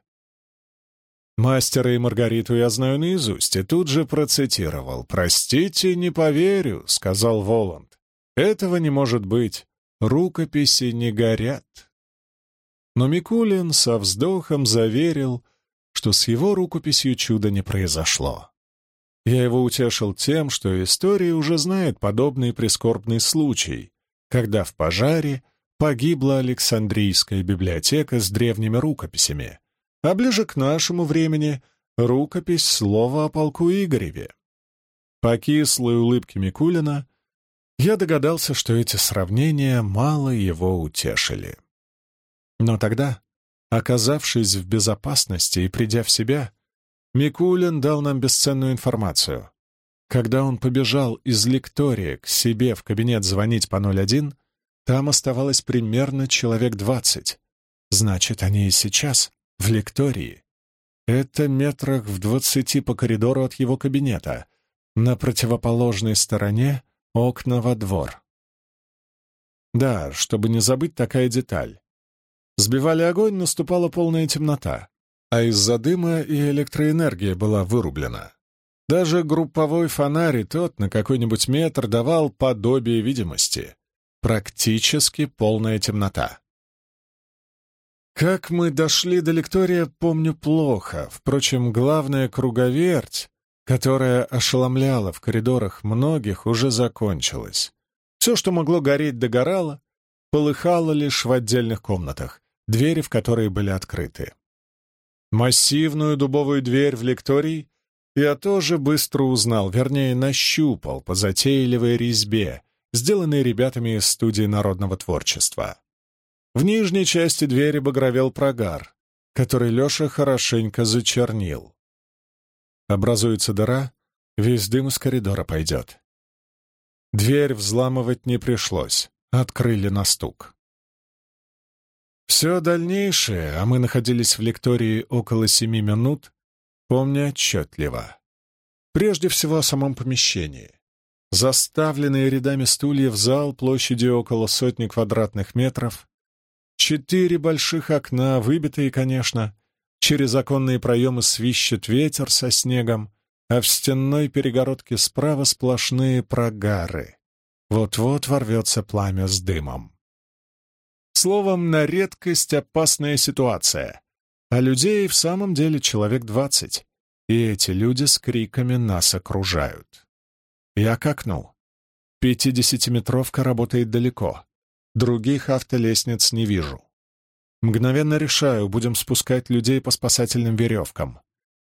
A: Мастера и Маргариту я знаю наизусть, и тут же процитировал. «Простите, не поверю», — сказал Воланд. «Этого не может быть. Рукописи не горят». Но Микулин со вздохом заверил, что с его рукописью чуда не произошло. Я его утешил тем, что история уже знает подобный прискорбный случай, когда в пожаре погибла Александрийская библиотека с древними рукописями, а ближе к нашему времени — рукопись слова о полку Игореве. По кислой улыбке Микулина я догадался, что эти сравнения мало его утешили. Но тогда, оказавшись в безопасности и придя в себя, Микулин дал нам бесценную информацию. Когда он побежал из лектория к себе в кабинет звонить по 01, там оставалось примерно человек двадцать. Значит, они и сейчас в лектории. Это метрах в двадцати по коридору от его кабинета. На противоположной стороне — окна во двор. Да, чтобы не забыть такая деталь. Сбивали огонь, наступала полная темнота а из-за дыма и электроэнергия была вырублена. Даже групповой фонарь тот на какой-нибудь метр давал подобие видимости. Практически полная темнота. Как мы дошли до лектория, помню плохо. Впрочем, главная круговерть, которая ошеломляла в коридорах многих, уже закончилась. Все, что могло гореть, догорало, полыхало лишь в отдельных комнатах, двери в которые были открыты. Массивную дубовую дверь в лекторий я тоже быстро узнал, вернее, нащупал по затейливой резьбе, сделанной ребятами из студии народного творчества. В нижней части двери багровел прогар, который Леша хорошенько зачернил. Образуется дыра, весь дым из коридора пойдет. Дверь взламывать не пришлось, открыли на стук. Все дальнейшее, а мы находились в лектории около семи минут, помню отчетливо. Прежде всего о самом помещении. Заставленный рядами стульев зал площадью около сотни квадратных метров, четыре больших окна, выбитые, конечно, через оконные проемы свищет ветер со снегом, а в стенной перегородке справа сплошные прогары. Вот-вот ворвется пламя с дымом. Словом, на редкость опасная ситуация. А людей в самом деле человек двадцать. И эти люди с криками нас окружают. Я к окну. Пятидесятиметровка работает далеко. Других автолестниц не вижу. Мгновенно решаю, будем спускать людей по спасательным веревкам.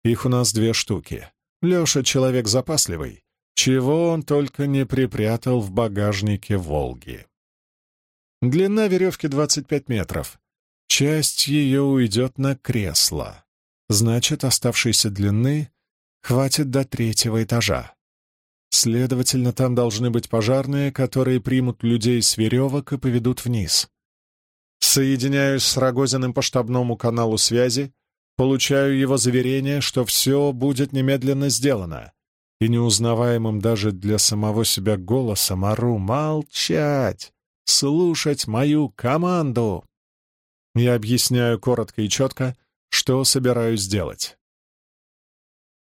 A: Их у нас две штуки. Леша человек запасливый. Чего он только не припрятал в багажнике «Волги». Длина веревки 25 метров. Часть ее уйдет на кресло. Значит, оставшейся длины хватит до третьего этажа. Следовательно, там должны быть пожарные, которые примут людей с веревок и поведут вниз. Соединяюсь с Рогозиным по штабному каналу связи, получаю его заверение, что все будет немедленно сделано, и неузнаваемым даже для самого себя голосом ору «Молчать!» Слушать мою команду. Я объясняю коротко и четко, что собираюсь сделать.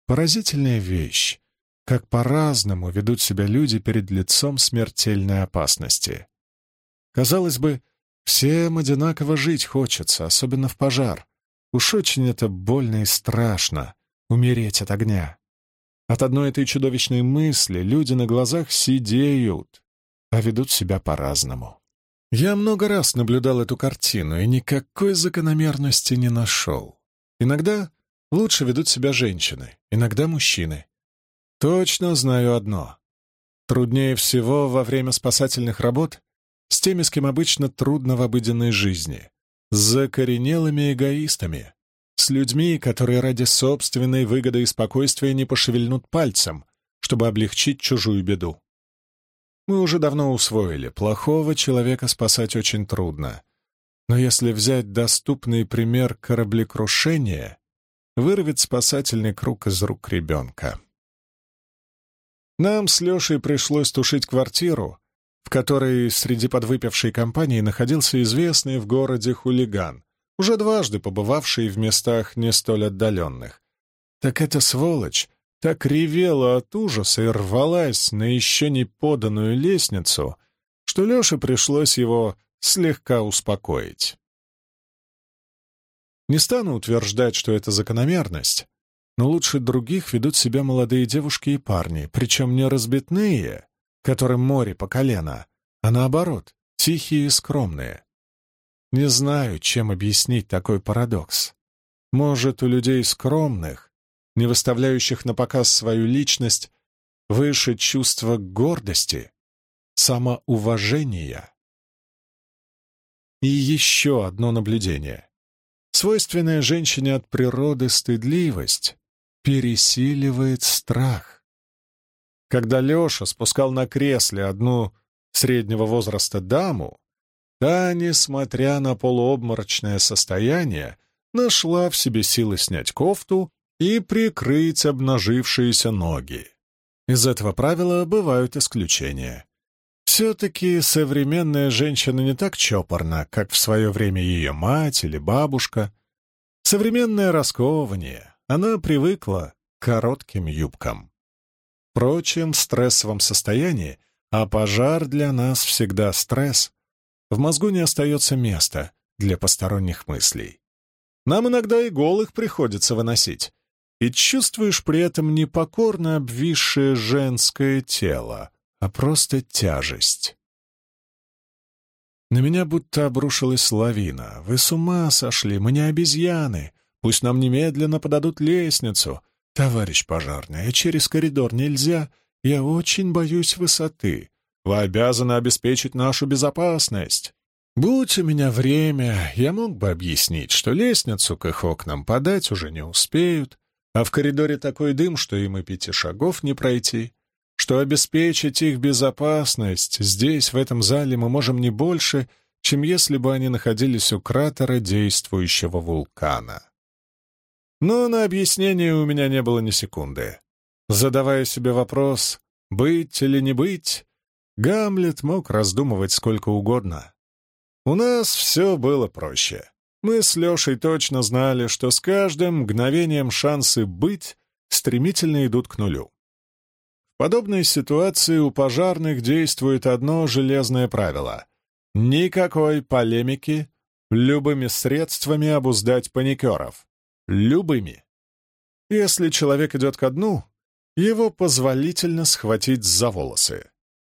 A: Поразительная вещь, как по-разному ведут себя люди перед лицом смертельной опасности. Казалось бы, всем одинаково жить хочется, особенно в пожар. Уж очень это больно и страшно — умереть от огня. От одной этой чудовищной мысли люди на глазах сидеют, а ведут себя по-разному. Я много раз наблюдал эту картину и никакой закономерности не нашел. Иногда лучше ведут себя женщины, иногда мужчины. Точно знаю одно. Труднее всего во время спасательных работ с теми, с кем обычно трудно в обыденной жизни, с закоренелыми эгоистами, с людьми, которые ради собственной выгоды и спокойствия не пошевельнут пальцем, чтобы облегчить чужую беду. Мы уже давно усвоили, плохого человека спасать очень трудно. Но если взять доступный пример кораблекрушения, вырвет спасательный круг из рук ребенка. Нам с Лешей пришлось тушить квартиру, в которой среди подвыпившей компании находился известный в городе хулиган, уже дважды побывавший в местах не столь отдаленных. Так эта сволочь так ревела от ужаса и рвалась на еще не поданную лестницу, что Леше пришлось его слегка успокоить. Не стану утверждать, что это закономерность, но лучше других ведут себя молодые девушки и парни, причем не разбитные, которым море по колено, а наоборот, тихие и скромные. Не знаю, чем объяснить такой парадокс. Может, у людей скромных, не выставляющих на показ свою личность, выше чувства гордости, самоуважения. И еще одно наблюдение. Свойственная женщине от природы стыдливость пересиливает страх. Когда Леша спускал на кресле одну среднего возраста даму, та, несмотря на полуобморочное состояние, нашла в себе силы снять кофту и прикрыть обнажившиеся ноги. Из этого правила бывают исключения. Все-таки современная женщина не так чопорна, как в свое время ее мать или бабушка. Современное расковывание, она привыкла к коротким юбкам. Впрочем, в стрессовом состоянии, а пожар для нас всегда стресс, в мозгу не остается места для посторонних мыслей. Нам иногда и голых приходится выносить, и чувствуешь при этом не покорно обвисшее женское тело, а просто тяжесть. На меня будто обрушилась лавина. Вы с ума сошли, мы не обезьяны. Пусть нам немедленно подадут лестницу. Товарищ пожарный, а через коридор нельзя. Я очень боюсь высоты. Вы обязаны обеспечить нашу безопасность. Будь у меня время, я мог бы объяснить, что лестницу к их окнам подать уже не успеют, а в коридоре такой дым, что им и пяти шагов не пройти, что обеспечить их безопасность здесь, в этом зале, мы можем не больше, чем если бы они находились у кратера действующего вулкана. Но на объяснение у меня не было ни секунды. Задавая себе вопрос, быть или не быть, Гамлет мог раздумывать сколько угодно. У нас все было проще. Мы с Лешей точно знали, что с каждым мгновением шансы быть стремительно идут к нулю. В подобной ситуации у пожарных действует одно железное правило — никакой полемики, любыми средствами обуздать паникеров. Любыми. Если человек идет ко дну, его позволительно схватить за волосы.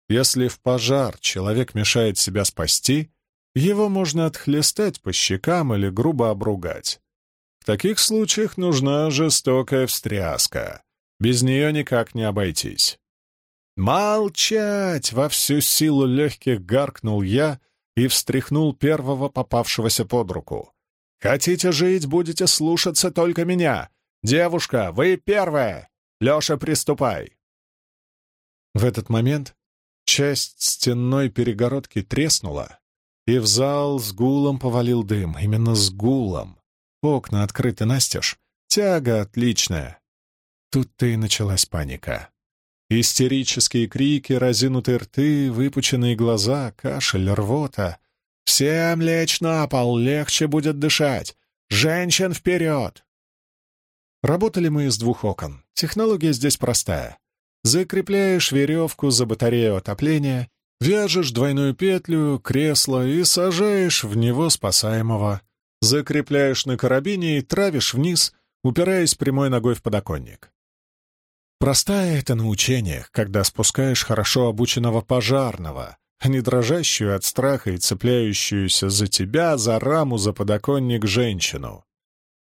A: Если в пожар человек мешает себя спасти, его можно отхлестать по щекам или грубо обругать. В таких случаях нужна жестокая встряска. Без нее никак не обойтись. «Молчать!» — во всю силу легких гаркнул я и встряхнул первого попавшегося под руку. «Хотите жить, будете слушаться только меня! Девушка, вы первая! Леша, приступай!» В этот момент часть стенной перегородки треснула, и в зал с гулом повалил дым, именно с гулом. Окна открыты настежь, тяга отличная. Тут-то и началась паника. Истерические крики, разинутые рты, выпученные глаза, кашель, рвота. «Всем лечь на пол, легче будет дышать! Женщин вперед!» Работали мы из двух окон. Технология здесь простая. Закрепляешь веревку за батарею отопления Вяжешь двойную петлю, кресло и сажаешь в него спасаемого. Закрепляешь на карабине и травишь вниз, упираясь прямой ногой в подоконник. Простая это на учениях, когда спускаешь хорошо обученного пожарного, не дрожащую от страха и цепляющуюся за тебя, за раму, за подоконник женщину.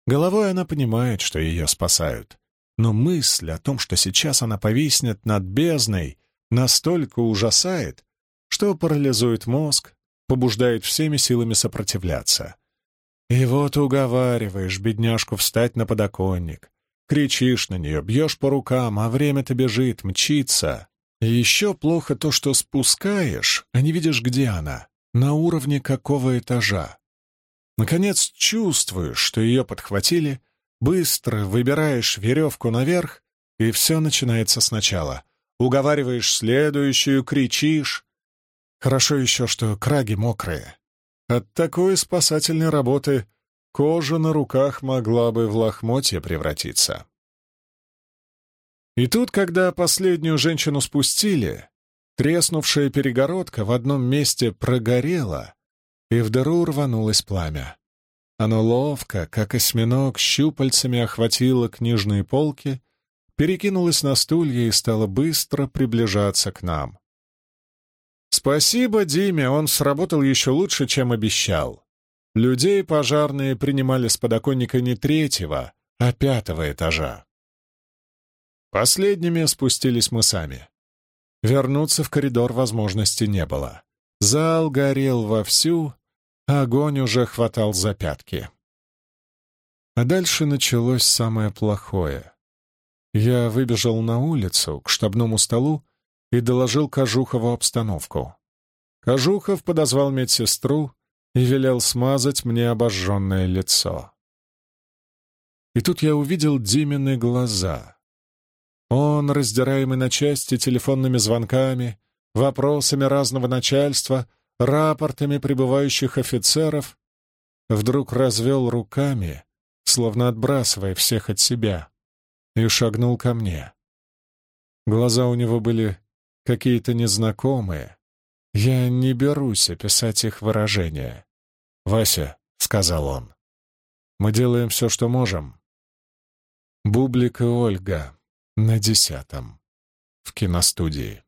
A: Головой она понимает, что ее спасают. Но мысль о том, что сейчас она повиснет над бездной, настолько ужасает, что парализует мозг, побуждает всеми силами сопротивляться. И вот уговариваешь бедняжку встать на подоконник, кричишь на нее, бьешь по рукам, а время-то бежит, мчится. И еще плохо то, что спускаешь, а не видишь, где она, на уровне какого этажа. Наконец чувствуешь, что ее подхватили, быстро выбираешь веревку наверх, и все начинается сначала. Уговариваешь следующую, кричишь. Хорошо еще, что краги мокрые. От такой спасательной работы кожа на руках могла бы в лохмотье превратиться. И тут, когда последнюю женщину спустили, треснувшая перегородка в одном месте прогорела, и в дыру рванулось пламя. Оно ловко, как осьминог, щупальцами охватило книжные полки, перекинулось на стулья и стало быстро приближаться к нам. Спасибо Диме, он сработал еще лучше, чем обещал. Людей пожарные принимали с подоконника не третьего, а пятого этажа. Последними спустились мы сами. Вернуться в коридор возможности не было. Зал горел вовсю, огонь уже хватал за пятки. А дальше началось самое плохое. Я выбежал на улицу, к штабному столу, и доложил Кожухову обстановку. Кожухов подозвал медсестру и велел смазать мне обожженное лицо. И тут я увидел Димины глаза. Он, раздираемый на части телефонными звонками, вопросами разного начальства, рапортами прибывающих офицеров, вдруг развел руками, словно отбрасывая всех от себя, и шагнул ко мне. Глаза у него были какие-то незнакомые. Я не берусь описать их выражения. «Вася», — сказал он, — «мы делаем все, что можем». Бублик и Ольга на десятом в киностудии.